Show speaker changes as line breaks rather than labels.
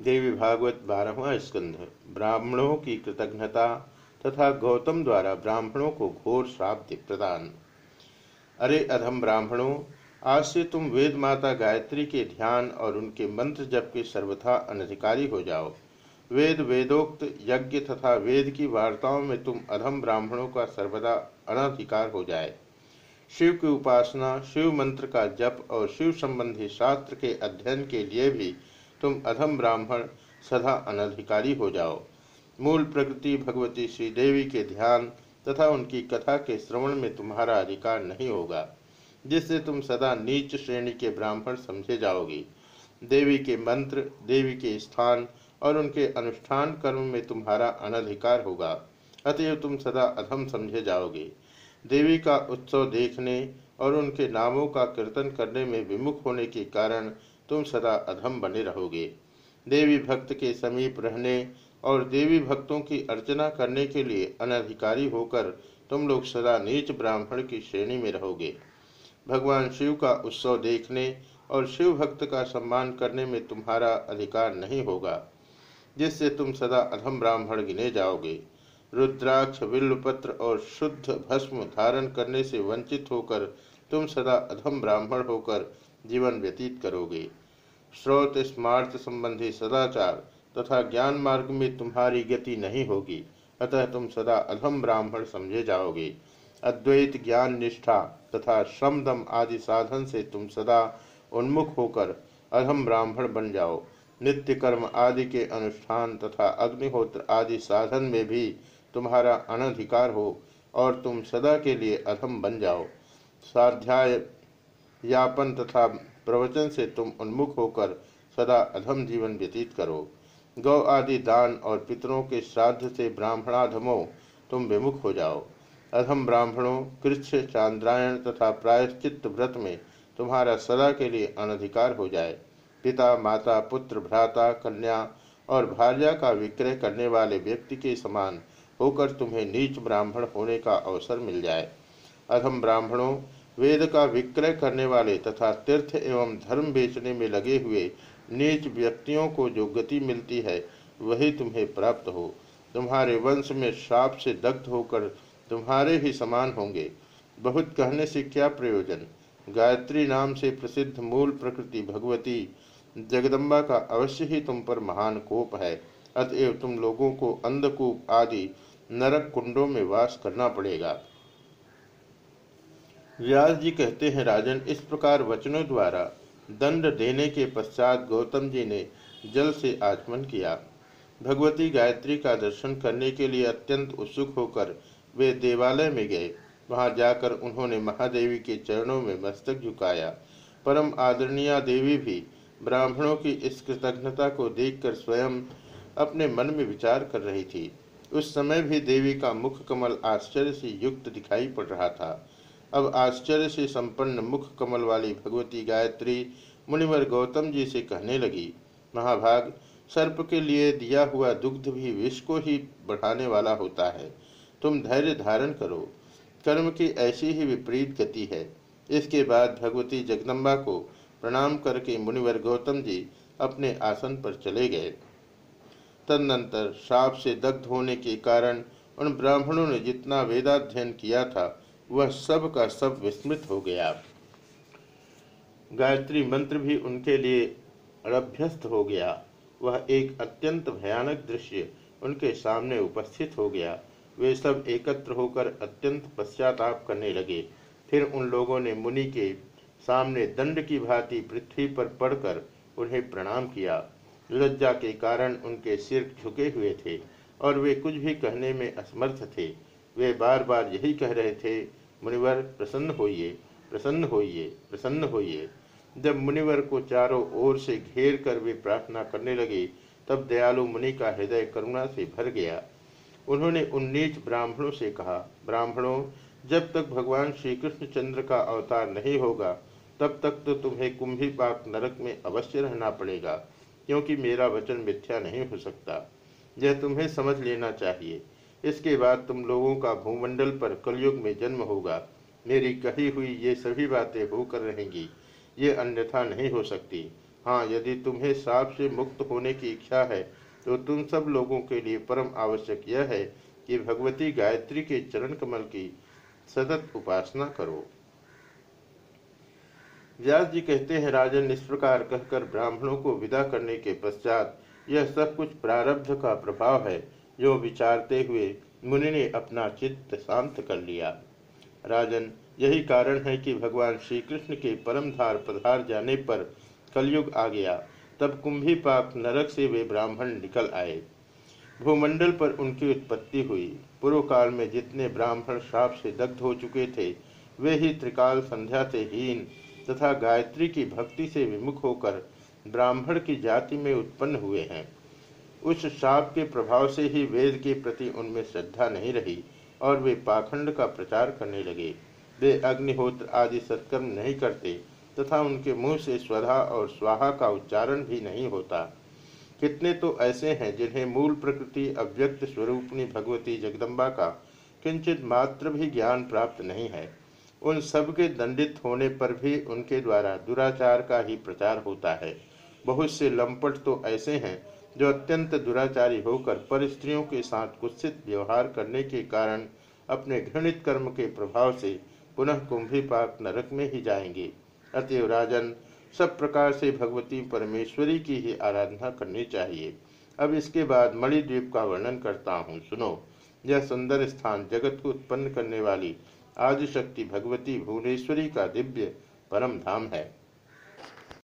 देवी भागवत बारहवा स्कंध, ब्राह्मणों की कृतज्ञता तथा गौतम द्वारा ब्राह्मणों को घोर श्राप प्रदान। अरे अधम ब्राह्मणों, आज से तुम वेद माता गायत्री के ध्यान और उनके मंत्र जप के सर्वथा अनधिकारी हो जाओ। वेद वेदोक्त, यज्ञ तथा वेद की वार्ताओं में तुम अधम ब्राह्मणों का सर्वदा अनधिकार हो जाए। शिव की उपासना, शिव मंत्र का जप और शिव संबंधी शास्त्र के अध्ययन के लिए भी तुम अधम ब्राह्मण सदा अनधिकारी हो जाओ। मूल प्रकृति भगवती श्री देवी के ध्यान तथा उनकी कथा के श्रवण में तुम्हारा अधिकार नहीं होगा, जिससे तुम सदा नीच श्रेणी के ब्राह्मण समझे जाओगे। देवी के मंत्र, देवी के स्थान और उनके अनुष्ठान कर्म में तुम्हारा अनधिकार होगा, अतएव तुम सदा अधम समझे जाओगे। देवी का उत्सव देखने और उनके नामों का कीर्तन करने में विमुख होने के कारण तुम सदा अधम बने रहोगे। देवी भक्त के समीप रहने और देवी भक्तों की अर्चना करने के लिए अनधिकारी होकर तुम लोग सदा नीच ब्राह्मण की श्रेणी में रहोगे। भगवान शिव का उत्सव देखने और शिव भक्त का सम्मान करने में तुम्हारा अधिकार नहीं होगा, जिससे तुम सदा अधम ब्राह्मण गिने जाओगे। रुद्राक्ष, विल्लपत्र और शुद्ध भस्म धारण करने से वंचित होकर तुम सदा अधम ब्राह्मण होकर जीवन व्यतीत करोगे। श्रोत स्मार्थ संबंधी सदाचार तथा ज्ञान मार्ग में तुम्हारी गति नहीं होगी। अतः तुम सदा अधम ब्राह्मण समझे जाओगे। अद्वैत ज्ञान निष्ठा तथा श्रमदम आदि साधन से तुम सदा उन्मुख होकर अधम ब्राह्मण बन जाओ। नित्य कर्म आदि के अनुष्ठान तथा अग्निहोत्र आदि साधन में भी तुम्हारा अनधिकार हो और तुम सदा के लिए अधम बन जाओ। स्वाध्याय यापन तथा प्रवचन से तुम उन्मुख होकर सदा अधम जीवन व्यतीत करो। गौ आदि दान और पितरों के श्राद्ध से ब्राह्मणाधमो तुम विमुख हो जाओ। अधम ब्राह्मणों कृष्ण चांद्रायण तथा प्रायश्चित व्रत में तुम्हारा सदा के लिए अनधिकार हो जाए। पिता, माता, पुत्र, भ्राता, कन्या और भार्या का विक्रय करने वाले व्यक्ति के समान होकर तुम्हें नीच ब्राह्मण होने का अवसर मिल जाए। अधम ब्राह्मणों वेद का विक्रय करने वाले तथा तीर्थ एवं धर्म बेचने में लगे हुए नीच व्यक्तियों को जो गति मिलती है, वही तुम्हें प्राप्त हो। तुम्हारे वंश में श्राप से दग्ध होकर तुम्हारे ही समान होंगे। बहुत कहने से क्या प्रयोजन? गायत्री नाम से प्रसिद्ध मूल प्रकृति भगवती जगदम्बा का अवश्य ही तुम पर महान कोप है। अतएव तुम लोगों को अंधकूप आदि नरक कुंडों में वास करना पड़ेगा। व्यास जी कहते हैं, राजन, इस प्रकार वचनों द्वारा दंड देने के पश्चात गौतम जी ने जल से आचमन किया। भगवती गायत्री का दर्शन करने के लिए अत्यंत उत्सुक होकर वे देवालय में गए। वहाँ जाकर उन्होंने महादेवी के चरणों में मस्तक झुकाया। परम आदरणीय देवी भी ब्राह्मणों की इस कृतज्ञता को देखकर स्वयं अपने मन में विचार कर रही थी। उस समय भी देवी का मुख कमल आश्चर्य से युक्त दिखाई पड़ रहा था। अब आश्चर्य से संपन्न मुख कमल वाली भगवती गायत्री मुनिवर गौतम जी से कहने लगी, महाभाग, सर्प के लिए दिया हुआ दुग्ध भी विष को ही बढ़ाने वाला होता है। तुम धैर्य धारण करो। कर्म की ऐसी ही विपरीत गति है। इसके बाद भगवती जगदम्बा को प्रणाम करके मुनिवर गौतम जी अपने आसन पर चले गए। तदनंतर श्राप से दग्ध होने के कारण उन ब्राह्मणों ने जितना वेदाध्ययन किया था वह सब का सब विस्मृत हो गया। गायत्री मंत्र भी उनके लिए अभ्यस्त हो गया। वह एक अत्यंत भयानक दृश्य उनके सामने उपस्थित हो गया। वे सब एकत्र होकर अत्यंत पश्चाताप करने लगे। फिर उन लोगों ने मुनि के सामने दंड की भांति पृथ्वी पर पड़कर उन्हें प्रणाम किया। लज्जा के कारण उनके सिर झुके हुए थे और वे कुछ भी कहने में असमर्थ थे। वे बार बार यही कह रहे थे, मुनिवर, प्रसन्न होइए प्रसन्न होइए प्रसन्न होइए। जब मुनिवर को चारों ओर से घेर कर वे प्रार्थना करने लगे, तब दयालु मुनि का हृदय करुणा से भर गया। उन्होंने उन्नीच ब्राह्मणों से कहा, ब्राह्मणों, जब तक भगवान श्री कृष्ण चंद्र का अवतार नहीं होगा, तब तक तो तुम्हें कुंभी पाक नरक में अवश्य रहना पड़ेगा, क्योंकि मेरा वचन मिथ्या नहीं हो सकता। यह तुम्हें समझ लेना चाहिए। इसके बाद तुम लोगों का भूमंडल पर कलयुग में जन्म होगा। मेरी कही हुई ये सभी बातें होकर रहेंगी। ये अन्यथा नहीं हो सकती। हाँ यदि तुम्हें साप से मुक्त होने की इच्छा है तो तुम सब लोगों के लिए परम आवश्यक यह है कि भगवती गायत्री के चरण कमल की सतत उपासना करो। व्यास जी कहते हैं, राजन, इस प्रकार कहकर ब्राह्मणों को विदा करने के पश्चात यह सब कुछ प्रारब्ध का प्रभाव है। जो विचारते हुए मुनि ने अपना चित्त शांत कर लिया। राजन, यही कारण है कि भगवान श्री कृष्ण के परम धार पधार जाने पर कलयुग आ गया। तब कुंभी पाक नरक से वे ब्राह्मण निकल आए। भूमंडल पर उनकी उत्पत्ति हुई। पूर्व काल में जितने ब्राह्मण श्राप से दग्ध हो चुके थे, वे ही त्रिकाल संध्या से हीन तथा गायत्री की भक्ति से विमुख होकर ब्राह्मण की जाति में उत्पन्न हुए हैं। उस शाप के प्रभाव से ही वेद के प्रति उनमें श्रद्धा नहीं रही और वे पाखंड का प्रचार करने लगे। वे अग्निहोत्र आदि सत्कर्म नहीं करते तथा उनके मुँह से स्वधा और स्वाहा का उच्चारण भी नहीं होता। कितने तो ऐसे हैं जिन्हें मूल प्रकृति अव्यक्त स्वरूपनी भगवती जगदम्बा का किंचित मात्र भी ज्ञान प्राप्त नहीं है। उन सब के दंडित होने पर भी उनके द्वारा दुराचार का ही प्रचार होता है। बहुत से लंपट तो ऐसे हैं जो अत्यंत दुराचारी होकर पर स्त्रियों के साथ कुत्सित व्यवहार करने के कारण अपने घृणित कर्म के प्रभाव से पुनः कुंभी पाक नरक में ही जाएँगे। अतएव राजन, सब प्रकार से भगवती परमेश्वरी की ही आराधना करनी चाहिए। अब इसके बाद मणिद्वीप का वर्णन करता हूँ। सुनो। यह सुंदर स्थान जगत को उत्पन्न करने वाली आदिशक्ति भगवती भुवनेश्वरी का दिव्य परम धाम है।